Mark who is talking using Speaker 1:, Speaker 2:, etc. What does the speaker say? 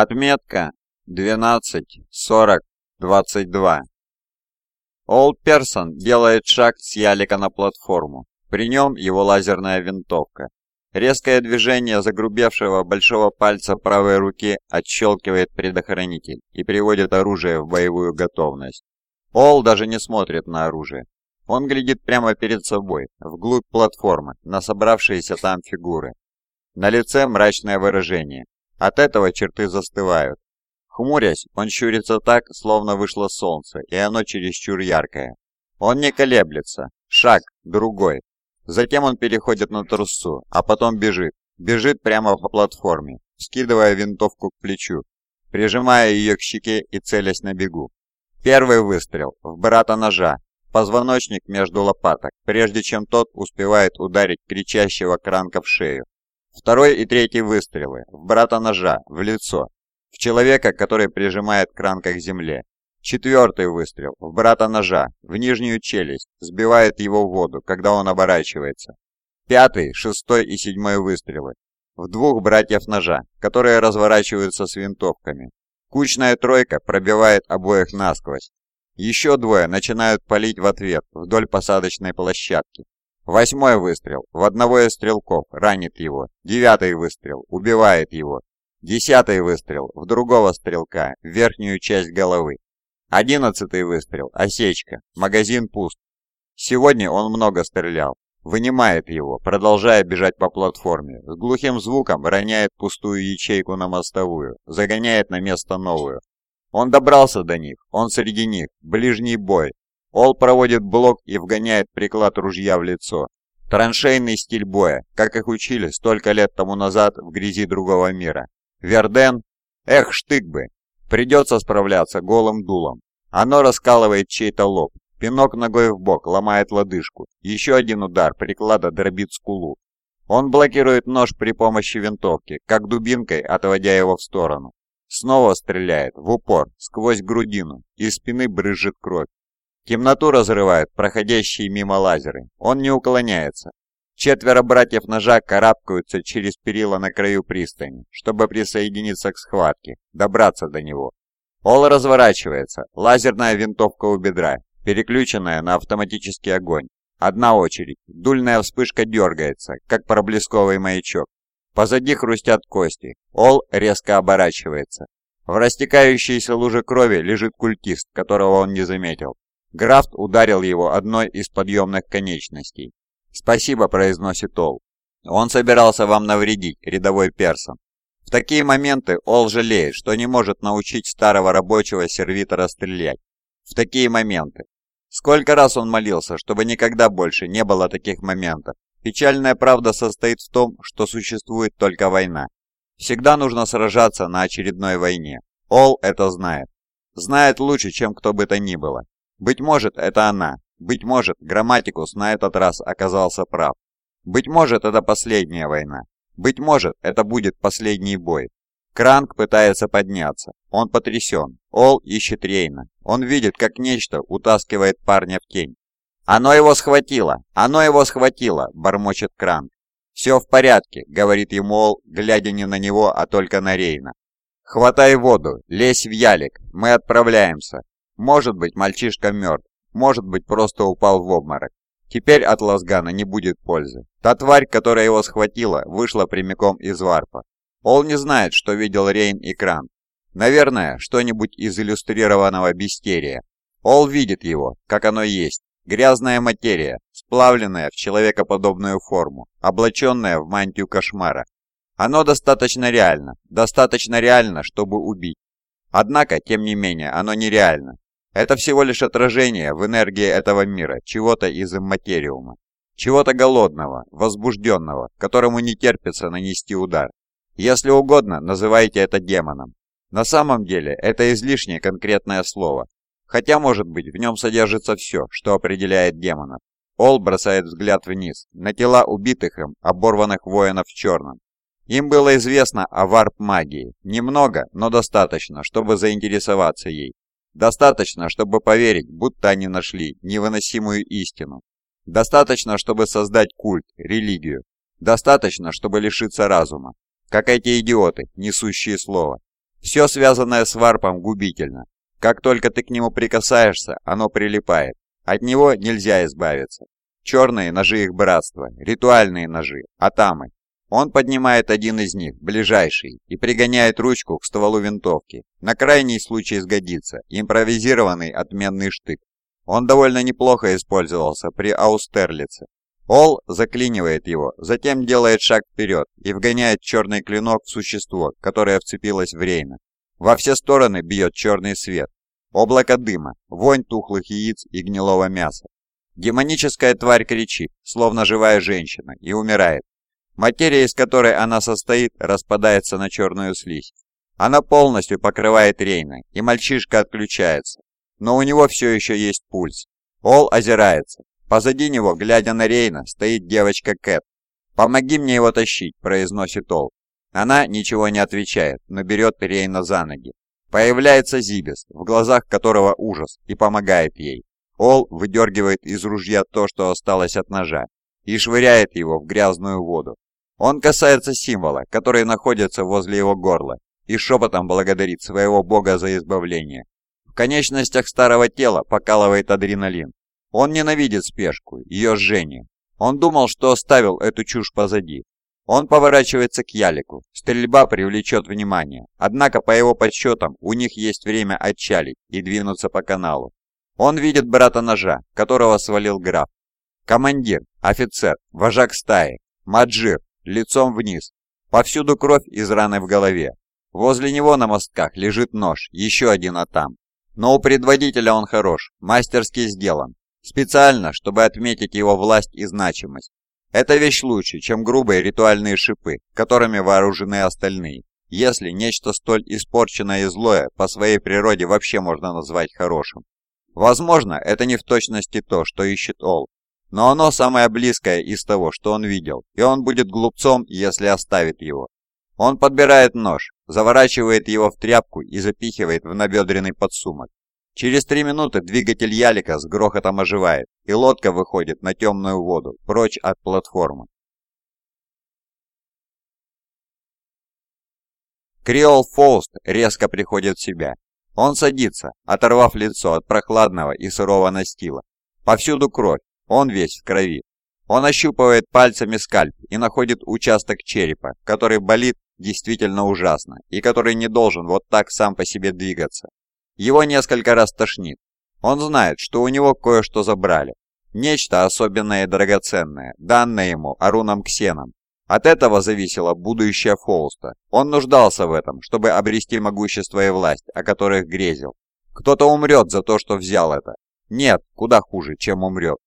Speaker 1: Отметка 12.40.22. Олд Персон делает шаг с ялика на платформу. При нем его лазерная винтовка. Резкое движение загрубевшего большого пальца правой руки отщелкивает предохранитель и приводит оружие в боевую готовность. Ол даже не смотрит на оружие. Он глядит прямо перед собой, вглубь платформы, на собравшиеся там фигуры. На лице мрачное выражение. От этого черты застывают. Хмурясь, он щурится так, словно вышло солнце, и оно чересчур яркое. Он не колеблется. Шаг, другой. Затем он переходит на трусу, а потом бежит. Бежит прямо по платформе, скидывая винтовку к плечу, прижимая ее к щеке и целясь на бегу. Первый выстрел в брата ножа, позвоночник между лопаток, прежде чем тот успевает ударить кричащего кранка в шею. Второй и третий выстрелы в брата ножа, в лицо, в человека, который прижимает Кранка к земле. Четвертый выстрел в брата ножа, в нижнюю челюсть, сбивает его в воду, когда он оборачивается. Пятый, шестой и седьмой выстрелы в двух братьев ножа, которые разворачиваются с винтовками. Кучная тройка пробивает обоих насквозь. Еще двое начинают палить в ответ вдоль посадочной площадки. Восьмой выстрел в одного из стрелков ранит его. Девятый выстрел убивает его. Десятый выстрел в другого стрелка, в верхнюю часть головы. Одиннадцатый выстрел, осечка, магазин пуст. Сегодня он много стрелял. Вынимает его, продолжая бежать по платформе. С глухим звуком роняет пустую ячейку на мостовую, загоняет на место новую. Он добрался до них, он среди них, ближний бой. Ол проводит блок и вгоняет приклад ружья в лицо. Траншейный стиль боя, как их учили столько лет тому назад в грязи другого мира. Верден? Эх, штык бы! Придется справляться голым дулом. Оно раскалывает чей-то лоб. Пинок ногой в бок ломает лодыжку. Еще один удар приклада дробит скулу. Он блокирует нож при помощи винтовки, как дубинкой отводя его в сторону. Снова стреляет, в упор, сквозь грудину, из спины брызжет кровь. Темноту разрывают проходящие мимо лазеры. Он не уклоняется, Четверо братьев ножа карабкаются через перила на краю пристани, чтобы присоединиться к схватке, добраться до него. Ол разворачивается, лазерная винтовка у бедра, переключенная на автоматический огонь. Одна очередь, дульная вспышка дергается, как проблесковый маячок. Позади хрустят кости. Ол резко оборачивается. В растекающейся луже крови лежит культист, которого он не заметил. Графт ударил его одной из подъемных конечностей. «Спасибо», — произносит Ол. «Он собирался вам навредить, рядовой персон». В такие моменты Ол жалеет, что не может научить старого рабочего сервитора стрелять. В такие моменты. Сколько раз он молился, чтобы никогда больше не было таких моментов. Печальная правда состоит в том, что существует только война. Всегда нужно сражаться на очередной войне. Ол это знает. Знает лучше, чем кто бы то ни было. Быть может, это она, быть может, Грамматикус на этот раз оказался прав. Быть может, это последняя война. Быть может, это будет последний бой. Кранк пытается подняться. Он потрясен. Ол ищет Рейна. Он видит, как нечто утаскивает парня в тень. «Оно его схватило! Оно его схватило!» – бормочет Кранк. «Все в порядке», — говорит ему Ол, глядя не на него, а только на Рейна. «Хватай воду, лезь в ялик, мы отправляемся. Может быть, мальчишка мертв, может быть, просто упал в обморок. Теперь от Лазгана не будет пользы. Та тварь, которая его схватила, вышла прямиком из варпа. Ол не знает, что видел Рейн и Кран. Наверное, что-нибудь из иллюстрированного Бистерия. Ол видит его, как оно есть. Грязная материя, сплавленная в человекоподобную форму, облаченная в мантию кошмара. Оно достаточно реально, достаточно реально, чтобы убить. Однако, тем не менее, оно нереально. Это всего лишь отражение в энергии этого мира, чего-то из имматериума. Чего-то голодного, возбужденного, которому не терпится нанести удар. Если угодно, называйте это демоном. На самом деле, это излишнее конкретное слово. Хотя, может быть, в нем содержится все, что определяет демонов. Ол бросает взгляд вниз, на тела убитых им, оборванных воинов в черном. Им было известно о варп-магии. Немного, но достаточно, чтобы заинтересоваться ей. Достаточно, чтобы поверить, будто они нашли невыносимую истину. Достаточно, чтобы создать культ, религию. Достаточно, чтобы лишиться разума. Как эти идиоты, несущие слово. Все связанное с варпом губительно. Как только ты к нему прикасаешься, оно прилипает. От него нельзя избавиться. Черные ножи их братства, ритуальные ножи, атамы. Он поднимает один из них, ближайший, и пригоняет ручку к стволу винтовки. На крайний случай сгодится импровизированный отменный штык. Он довольно неплохо использовался при Аустерлице. Ол заклинивает его, затем делает шаг вперед и вгоняет черный клинок в существо, которое вцепилось в Рейна. Во все стороны бьет черный свет. Облако дыма, вонь тухлых яиц и гнилого мяса. Демоническая тварь кричит, словно живая женщина, и умирает. Материя, из которой она состоит, распадается на черную слизь. Она полностью покрывает Рейна, и мальчишка отключается. Но у него все еще есть пульс. Ол озирается. Позади него, глядя на Рейна, стоит девочка Кэт. «Помоги мне его тащить», – произносит Ол. Она ничего не отвечает, но берет Рейна за ноги. Появляется Зибис, в глазах которого ужас, и помогает ей. Ол выдергивает из ружья то, что осталось от ножа, и швыряет его в грязную воду. Он касается символа, который находится возле его горла, и шепотом благодарит своего бога за избавление. В конечностях старого тела покалывает адреналин. Он ненавидит спешку, ее жжение. Он думал, что оставил эту чушь позади. Он поворачивается к Ялику. Стрельба привлечет внимание. Однако, по его подсчетам, у них есть время отчалить и двинуться по каналу. Он видит брата ножа, которого свалил граф. Командир, офицер, вожак стаи, маджир, лицом вниз. Повсюду кровь из раны в голове. Возле него на мостках лежит нож, еще один атам. Но у предводителя он хорош, мастерски сделан. Специально, чтобы отметить его власть и значимость. Эта вещь лучше, чем грубые ритуальные шипы, которыми вооружены остальные. Если нечто столь испорченное и злое по своей природе вообще можно назвать хорошим. Возможно, это не в точности то, что ищет Ол, но оно самое близкое из того, что он видел, и он будет глупцом, если оставит его. Он подбирает нож, заворачивает его в тряпку и запихивает в набедренный подсумок. Через три минуты двигатель ялика с грохотом оживает, и лодка выходит на темную воду, прочь от платформы. Криол Фауст резко приходит в себя. Он садится, оторвав лицо от прохладного и сырого настила. Повсюду кровь, он весь в крови. Он ощупывает пальцами скальп и находит участок черепа, который болит действительно ужасно и который не должен вот так сам по себе двигаться. Его несколько раз тошнит. Он знает, что у него кое-что забрали. Нечто особенное и драгоценное, данное ему Аруном Ксеном. От этого зависело будущее Фолста. Он нуждался в этом, чтобы обрести могущество и власть, о которых грезил. Кто-то умрет за то, что взял это. Нет, куда хуже, чем умрет.